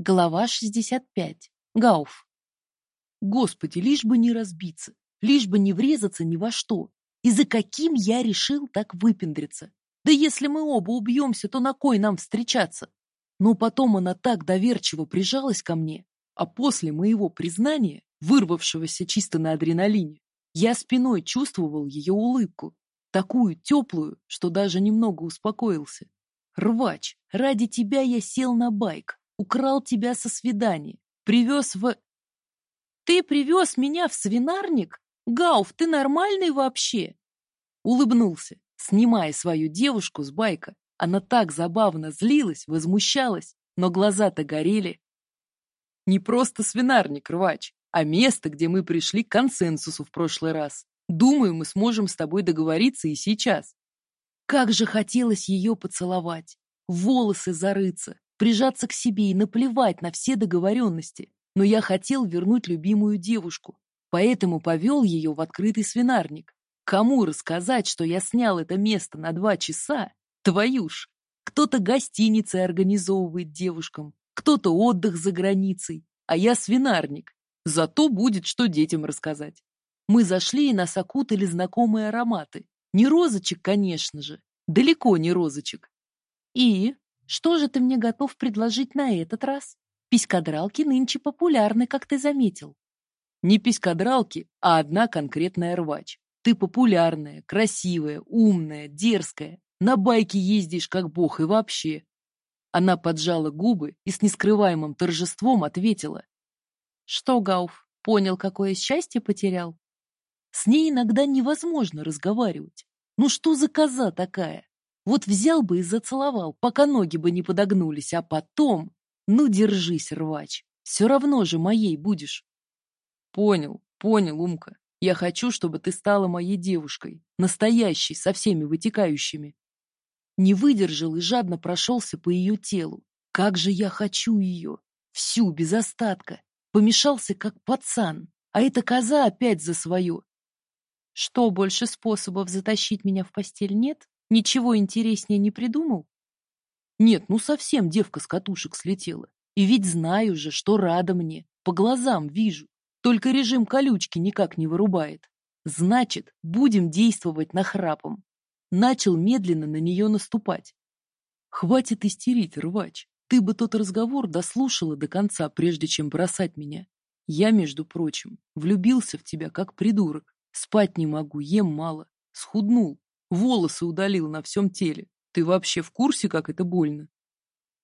Глава 65. Гауф. Господи, лишь бы не разбиться, лишь бы не врезаться ни во что. И за каким я решил так выпендриться? Да если мы оба убьемся, то на кой нам встречаться? Но потом она так доверчиво прижалась ко мне, а после моего признания, вырвавшегося чисто на адреналине, я спиной чувствовал ее улыбку, такую теплую, что даже немного успокоился. Рвач, ради тебя я сел на байк, украл тебя со свидания, привез в... Ты привез меня в свинарник? Гауф, ты нормальный вообще? Улыбнулся, снимая свою девушку с байка. Она так забавно злилась, возмущалась, но глаза-то горели. Не просто свинарник, рвач, а место, где мы пришли к консенсусу в прошлый раз. Думаю, мы сможем с тобой договориться и сейчас. Как же хотелось ее поцеловать, волосы зарыться, прижаться к себе и наплевать на все договоренности. Но я хотел вернуть любимую девушку, поэтому повел ее в открытый свинарник. Кому рассказать, что я снял это место на два часа? Твою ж! Кто-то гостиницы организовывает девушкам, кто-то отдых за границей, а я свинарник. Зато будет что детям рассказать. Мы зашли и нас окутали знакомые ароматы. Не розочек, конечно же. Далеко не розочек. И что же ты мне готов предложить на этот раз? Писькодралки нынче популярны, как ты заметил. Не писькодралки, а одна конкретная рвач. Ты популярная, красивая, умная, дерзкая. На байке ездишь как бог и вообще. Она поджала губы и с нескрываемым торжеством ответила. Что, Гауф, понял, какое счастье потерял? С ней иногда невозможно разговаривать. Ну что за коза такая? Вот взял бы и зацеловал, пока ноги бы не подогнулись, а потом... Ну, держись, рвач, все равно же моей будешь. Понял, понял, Умка. Я хочу, чтобы ты стала моей девушкой, настоящей, со всеми вытекающими. Не выдержал и жадно прошелся по ее телу. Как же я хочу ее! Всю, без остатка. Помешался, как пацан. А эта коза опять за свое. Что, больше способов затащить меня в постель нет? Ничего интереснее не придумал? Нет, ну совсем девка с катушек слетела. И ведь знаю же, что рада мне. По глазам вижу. Только режим колючки никак не вырубает. Значит, будем действовать нахрапом. Начал медленно на нее наступать. Хватит истерить, рвач. Ты бы тот разговор дослушала до конца, прежде чем бросать меня. Я, между прочим, влюбился в тебя как придурок. Спать не могу, ем мало. Схуднул волосы удалил на всем теле. Ты вообще в курсе как это больно?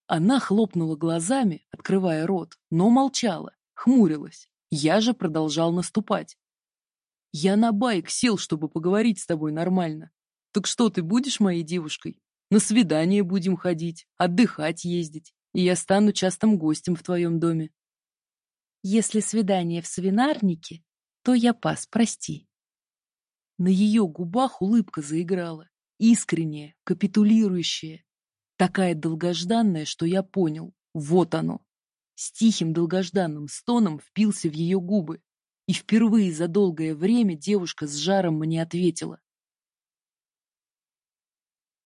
Она хлопнула глазами открывая рот но молчала хмурилась. Я же продолжал наступать. Я на байк сел чтобы поговорить с тобой нормально. Так что ты будешь моей девушкой? На свидание будем ходить отдыхать ездить и я стану частым гостем в твоем доме если свидание в свинарнике то я пас прости на ее губах улыбка заиграла, искренняя, капитулирующая, такая долгожданная, что я понял, вот оно. С тихим долгожданным стоном впился в ее губы, и впервые за долгое время девушка с жаром мне ответила.